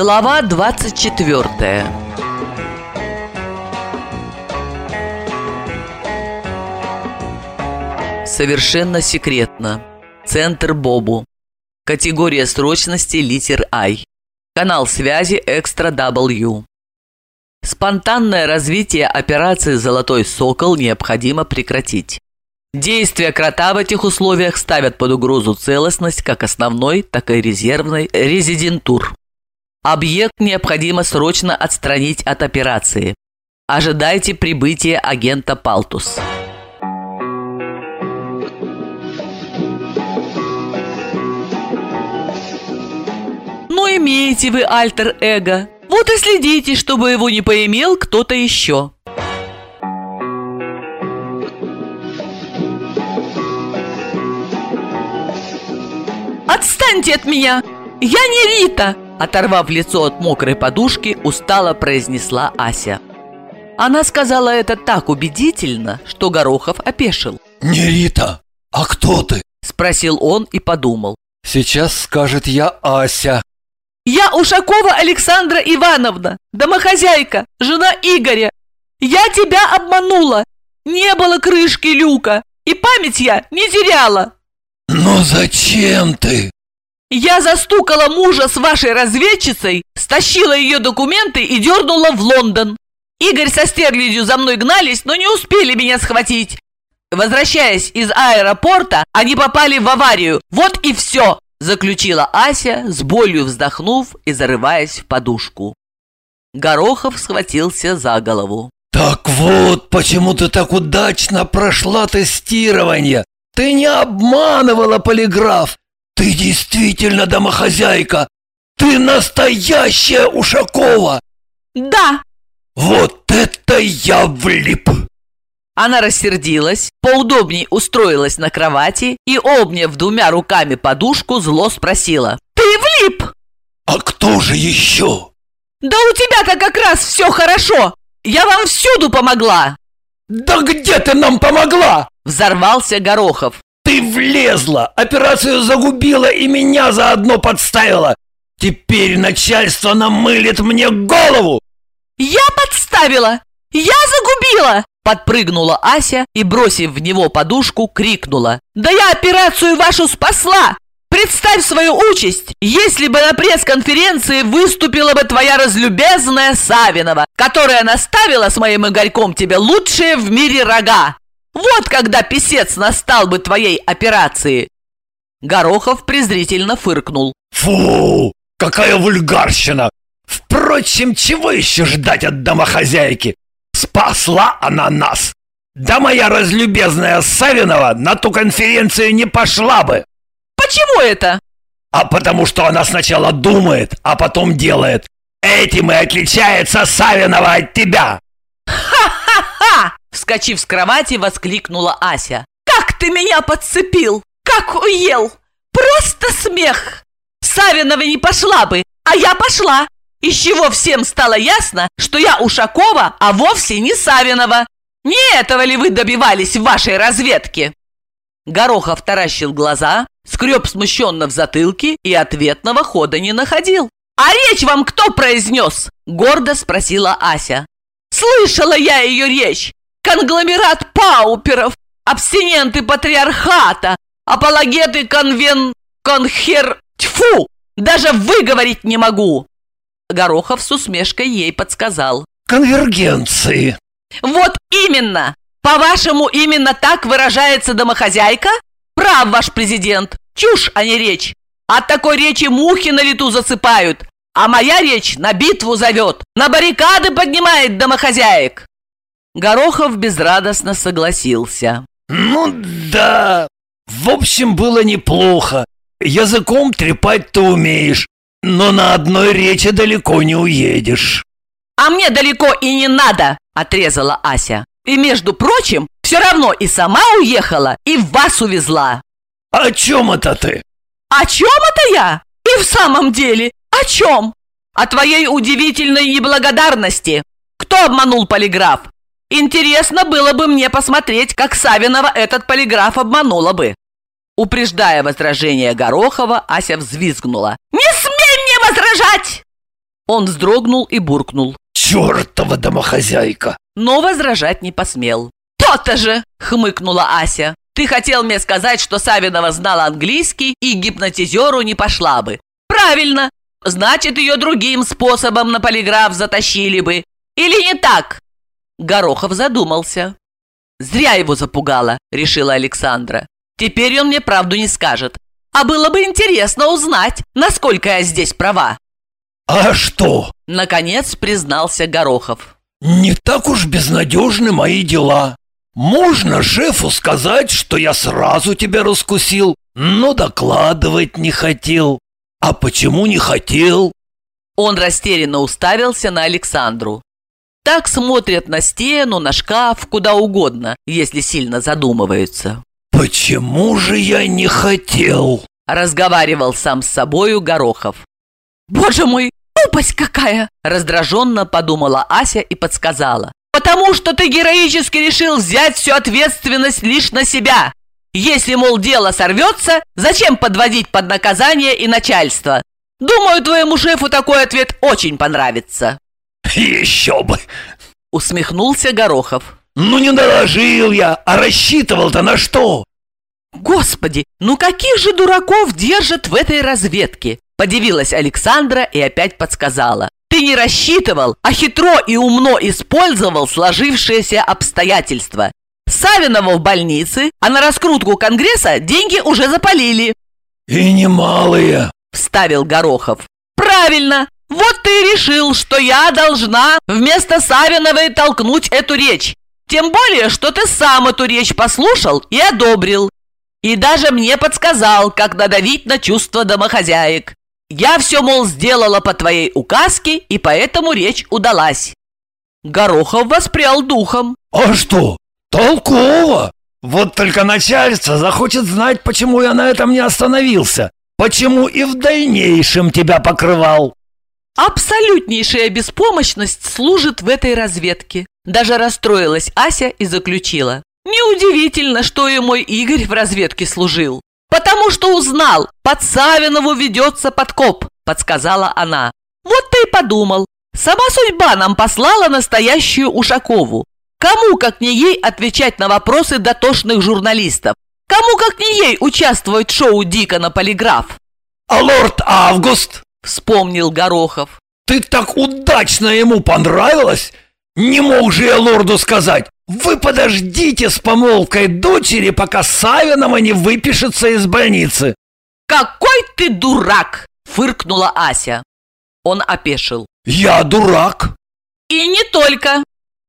Глава 24 Совершенно секретно. Центр Бобу. Категория срочности литер I. Канал связи Экстра W. Спонтанное развитие операции «Золотой сокол» необходимо прекратить. Действия крота в этих условиях ставят под угрозу целостность как основной, так и резервной резидентур. Объект необходимо срочно отстранить от операции. Ожидайте прибытия агента Палтус. Ну, имеете вы альтер-эго. Вот и следите, чтобы его не поимел кто-то еще. «Отстаньте от меня! Я не Рита!» Оторвав лицо от мокрой подушки, устало произнесла Ася. Она сказала это так убедительно, что Горохов опешил. «Не Рита, а кто ты?» Спросил он и подумал. «Сейчас скажет я Ася». «Я Ушакова Александра Ивановна, домохозяйка, жена Игоря. Я тебя обманула. Не было крышки люка, и память я не теряла». «Но зачем ты?» Я застукала мужа с вашей разведчицей, стащила ее документы и дернула в Лондон. Игорь со Стерлядью за мной гнались, но не успели меня схватить. Возвращаясь из аэропорта, они попали в аварию. Вот и все, заключила Ася, с болью вздохнув и зарываясь в подушку. Горохов схватился за голову. «Так вот, почему ты так удачно прошла тестирование. Ты не обманывала полиграф. Ты действительно домохозяйка. Ты настоящая Ушакова. Да. Вот это я влип. Она рассердилась, поудобней устроилась на кровати и, обняв двумя руками подушку, зло спросила. «Ты влип?» «А кто же еще?» «Да у тебя-то как раз все хорошо! Я вам всюду помогла!» «Да где ты нам помогла?» Взорвался Горохов. «Ты влезла, операцию загубила и меня заодно подставила! Теперь начальство намылит мне голову!» «Я подставила! Я загубила!» Подпрыгнула Ася и, бросив в него подушку, крикнула. «Да я операцию вашу спасла! Представь свою участь, если бы на пресс-конференции выступила бы твоя разлюбезная Савинова, которая наставила с моим Игорьком тебе лучшие в мире рога. Вот когда писец настал бы твоей операции!» Горохов презрительно фыркнул. «Фу! Какая вульгарщина! Впрочем, чего еще ждать от домохозяйки? Спасла она нас! Да моя разлюбезная Савинова на ту конференцию не пошла бы!» «Почему это?» «А потому что она сначала думает, а потом делает. Этим и отличается Савинова от тебя!» «Ха-ха-ха!» Вскочив с кровати, воскликнула Ася. «Как ты меня подцепил! Как уел! Просто смех! Савинова не пошла бы, а я пошла! Из чего всем стало ясно, что я Ушакова, а вовсе не Савинова! Не этого ли вы добивались в вашей разведке?» Горохов таращил глаза, скреб смущенно в затылке и ответного хода не находил. «А речь вам кто произнес?» – гордо спросила Ася. «Слышала я ее речь! Конгломерат пауперов, абстиненты патриархата, апологеты конвен... конхер... Тьфу! Даже выговорить не могу!» Горохов с усмешкой ей подсказал. «Конвергенции!» «Вот именно! По-вашему, именно так выражается домохозяйка? Прав ваш президент! Чушь, а не речь! От такой речи мухи на лету засыпают, а моя речь на битву зовет, на баррикады поднимает домохозяек!» Горохов безрадостно согласился. «Ну да, в общем, было неплохо. Языком трепать ты умеешь, но на одной речи далеко не уедешь». «А мне далеко и не надо!» – отрезала Ася. «И, между прочим, все равно и сама уехала, и вас увезла!» «О чем это ты?» «О чем это я? И в самом деле, о чем? О твоей удивительной неблагодарности! Кто обманул полиграф? Интересно было бы мне посмотреть, как Савинова этот полиграф обманула бы. Упреждая возражение Горохова, Ася взвизгнула. «Не смей мне возражать! Он вздрогнул и буркнул. Чертова домохозяйка! Но возражать не посмел. «То-то же!» — хмыкнула Ася. «Ты хотел мне сказать, что Савинова знала английский и гипнотизеру не пошла бы. Правильно! Значит, ее другим способом на полиграф затащили бы. Или не так?» Горохов задумался. «Зря его запугала», — решила Александра. «Теперь он мне правду не скажет. А было бы интересно узнать, насколько я здесь права». «А что?» — наконец признался Горохов. «Не так уж безнадежны мои дела. Можно шефу сказать, что я сразу тебя раскусил, но докладывать не хотел. А почему не хотел?» Он растерянно уставился на Александру. Так смотрят на стену, на шкаф, куда угодно, если сильно задумываются. «Почему же я не хотел?» Разговаривал сам с собою Горохов. «Боже мой, глупость какая!» Раздраженно подумала Ася и подсказала. «Потому что ты героически решил взять всю ответственность лишь на себя. Если, мол, дело сорвется, зачем подводить под наказание и начальство? Думаю, твоему шефу такой ответ очень понравится». «Еще бы!» — усмехнулся Горохов. «Ну не доложил я, а рассчитывал-то на что?» «Господи, ну каких же дураков держат в этой разведке?» Подивилась Александра и опять подсказала. «Ты не рассчитывал, а хитро и умно использовал сложившиеся обстоятельства. Савинова в больнице, а на раскрутку Конгресса деньги уже запалили». «И немалые», — вставил Горохов. «Правильно! Вот ты и решил, что я должна вместо Савиновой толкнуть эту речь. Тем более, что ты сам эту речь послушал и одобрил. И даже мне подсказал, как надавить на чувства домохозяек. Я все, мол, сделала по твоей указке, и поэтому речь удалась. Горохов воспрял духом. «А что? Толково! Вот только начальство захочет знать, почему я на этом не остановился. Почему и в дальнейшем тебя покрывал. Абсолютнейшая беспомощность служит в этой разведке. Даже расстроилась Ася и заключила. Неудивительно, что и мой Игорь в разведке служил. Потому что узнал, под Савинову ведется подкоп, подсказала она. Вот ты и подумал. Сама судьба нам послала настоящую Ушакову. Кому, как не ей, отвечать на вопросы дотошных журналистов? Кому, как не ей, участвовать в шоу Дика на полиграф? А лорд Август? Вспомнил Горохов. Ты так удачно ему понравилась? Не мог же я лорду сказать. Вы подождите с помолвкой дочери, пока Савинова не выпишется из больницы. Какой ты дурак! Фыркнула Ася. Он опешил. Я дурак? И не только.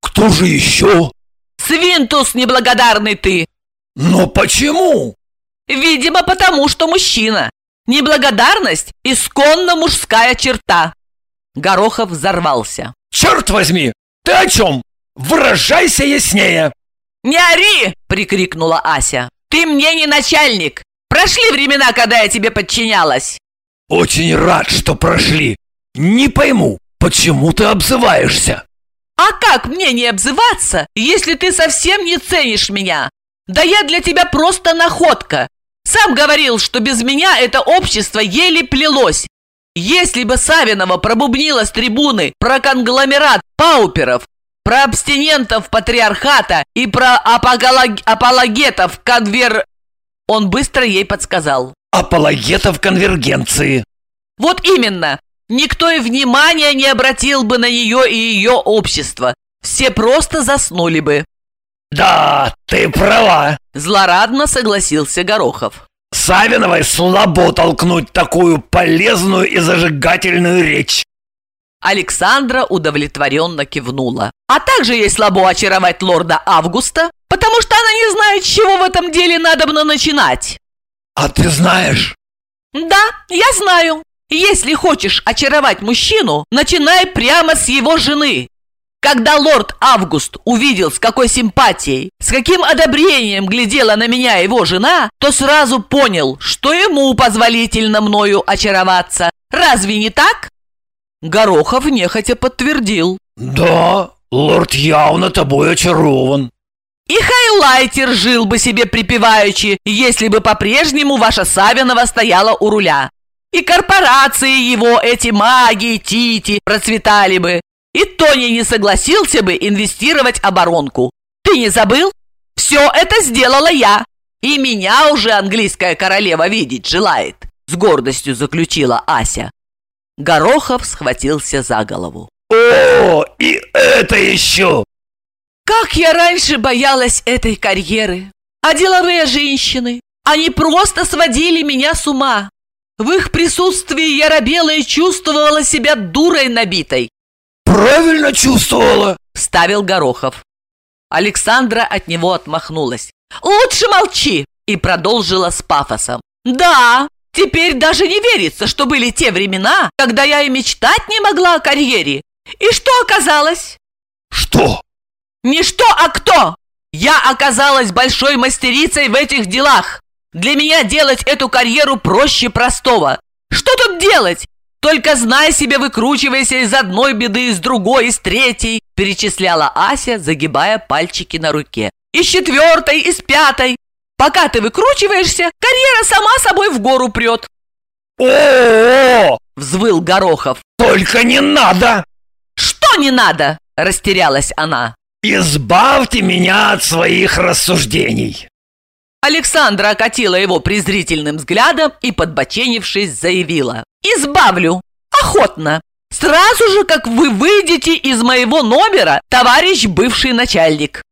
Кто же еще? Свинтус неблагодарный ты. Но почему? Видимо, потому что мужчина. Неблагодарность – исконно мужская черта. Горохов взорвался. Черт возьми! Ты о чем? Выражайся яснее! Не ори! Прикрикнула Ася. Ты мне не начальник! Прошли времена, когда я тебе подчинялась. Очень рад, что прошли. Не пойму, почему ты обзываешься? А как мне не обзываться, если ты совсем не ценишь меня? Да я для тебя просто находка. Сам говорил, что без меня это общество еле плелось. Если бы Савинова пробубнила с трибуны про конгломерат пауперов, про абстинентов патриархата и про апоголог... апологетов конвер... Он быстро ей подсказал. Апологетов конвергенции. Вот именно. Никто и внимания не обратил бы на нее и ее общество. Все просто заснули бы. «Да, ты права!» Злорадно согласился Горохов. «Савиновой слабо толкнуть такую полезную и зажигательную речь!» Александра удовлетворенно кивнула. «А также ей слабо очаровать лорда Августа, потому что она не знает, с чего в этом деле надобно начинать». «А ты знаешь?» «Да, я знаю. Если хочешь очаровать мужчину, начинай прямо с его жены. Когда лорд Август увидел, с какой симпатией, с каким одобрением глядела на меня его жена, то сразу понял, что ему позволительно мною очароваться. Разве не так? Горохов нехотя подтвердил. Да, лорд явно тобой очарован. И хайлайтер жил бы себе припеваючи, если бы по-прежнему ваша Савинова стояла у руля. И корпорации его, эти маги, тити, процветали бы. И Тони не согласился бы инвестировать оборонку. Ты не забыл? Все это сделала я. И меня уже английская королева видеть желает, с гордостью заключила Ася. Горохов схватился за голову. О, и это еще! Как я раньше боялась этой карьеры. А деловые женщины, они просто сводили меня с ума. В их присутствии я робела и чувствовала себя дурой набитой. Правильно чувствовала, ставил Горохов. Александра от него отмахнулась. «Лучше молчи!» и продолжила с пафосом. «Да, теперь даже не верится, что были те времена, когда я и мечтать не могла о карьере. И что оказалось?» «Что?» «Не что, а кто! Я оказалась большой мастерицей в этих делах. Для меня делать эту карьеру проще простого. Что тут делать? Только знай себе, выкручивайся из одной беды, из другой, из третьей, перечисляла Ася, загибая пальчики на руке. Из четвертой, из пятой. Пока ты выкручиваешься, карьера сама собой в гору прет. О-о-о! Взвыл Горохов. Только не надо! Что не надо? Растерялась она. Избавьте меня от своих рассуждений. Александра окатила его презрительным взглядом и, подбоченившись, заявила. «Избавлю! Охотно! Сразу же, как вы выйдете из моего номера, товарищ бывший начальник!»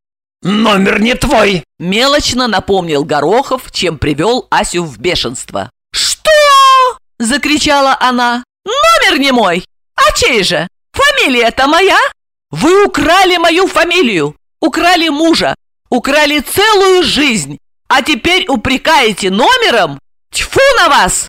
«Номер не твой!» – мелочно напомнил Горохов, чем привел Асю в бешенство. «Что?» – закричала она. «Номер не мой! А чей же? Фамилия-то моя? Вы украли мою фамилию, украли мужа, украли целую жизнь, а теперь упрекаете номером? Тьфу на вас!»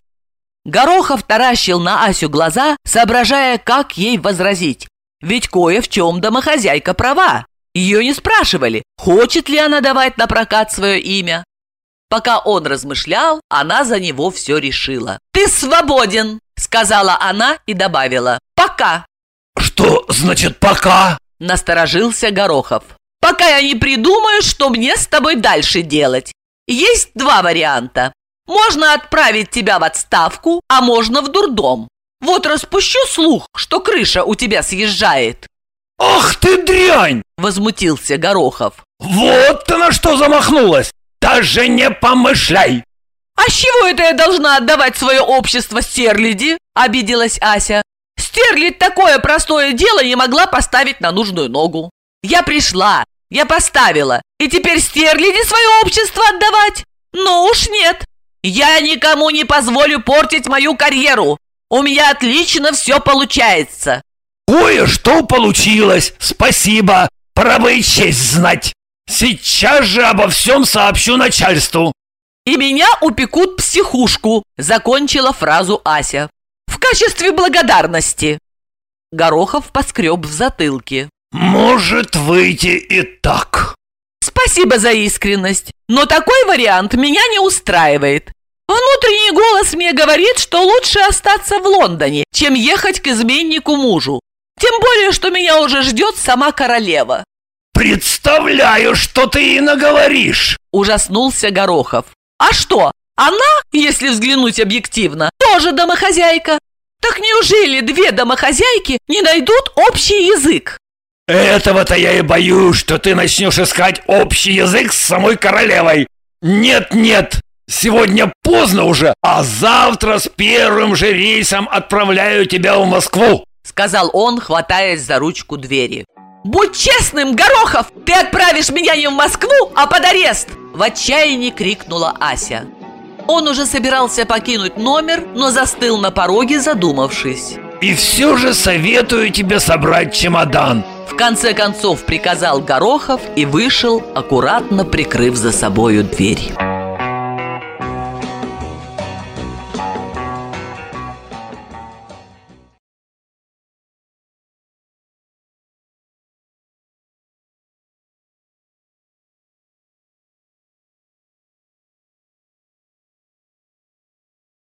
Горохов таращил на Асю глаза, соображая, как ей возразить. Ведь кое в чем домохозяйка права. Ее не спрашивали, хочет ли она давать на прокат свое имя. Пока он размышлял, она за него все решила. «Ты свободен!» – сказала она и добавила. «Пока!» «Что значит «пока»?» – насторожился Горохов. «Пока я не придумаю, что мне с тобой дальше делать. Есть два варианта. Можно отправить тебя в отставку, а можно в дурдом. Вот распущу слух, что крыша у тебя съезжает». «Ах ты дрянь!» – возмутился Горохов. «Вот ты на что замахнулась! Даже не помышляй!» «А с чего это я должна отдавать свое общество Стерляди?» – обиделась Ася. «Стерлядь такое простое дело не могла поставить на нужную ногу. Я пришла, я поставила, и теперь стерляди свое общество отдавать? Ну уж нет. Я никому не позволю портить мою карьеру. У меня отлично все получается. Кое-что получилось, спасибо. Пора бы и честь знать. Сейчас же обо всем сообщу начальству. И меня упекут психушку, закончила фразу Ася. В качестве благодарности. Горохов поскреб в затылке. «Может выйти и так». «Спасибо за искренность, но такой вариант меня не устраивает. Внутренний голос мне говорит, что лучше остаться в Лондоне, чем ехать к изменнику мужу. Тем более, что меня уже ждет сама королева». «Представляю, что ты и наговоришь!» – ужаснулся Горохов. «А что, она, если взглянуть объективно, тоже домохозяйка? Так неужели две домохозяйки не найдут общий язык?» Этого-то я и боюсь, что ты начнешь искать общий язык с самой королевой. Нет-нет, сегодня поздно уже, а завтра с первым же рейсом отправляю тебя в Москву. Сказал он, хватаясь за ручку двери. «Будь честным, Горохов! Ты отправишь меня не в Москву, а под арест!» В отчаянии крикнула Ася. Он уже собирался покинуть номер, но застыл на пороге, задумавшись. «И все же советую тебе собрать чемодан конце концов приказал Горохов и вышел, аккуратно прикрыв за собою дверь.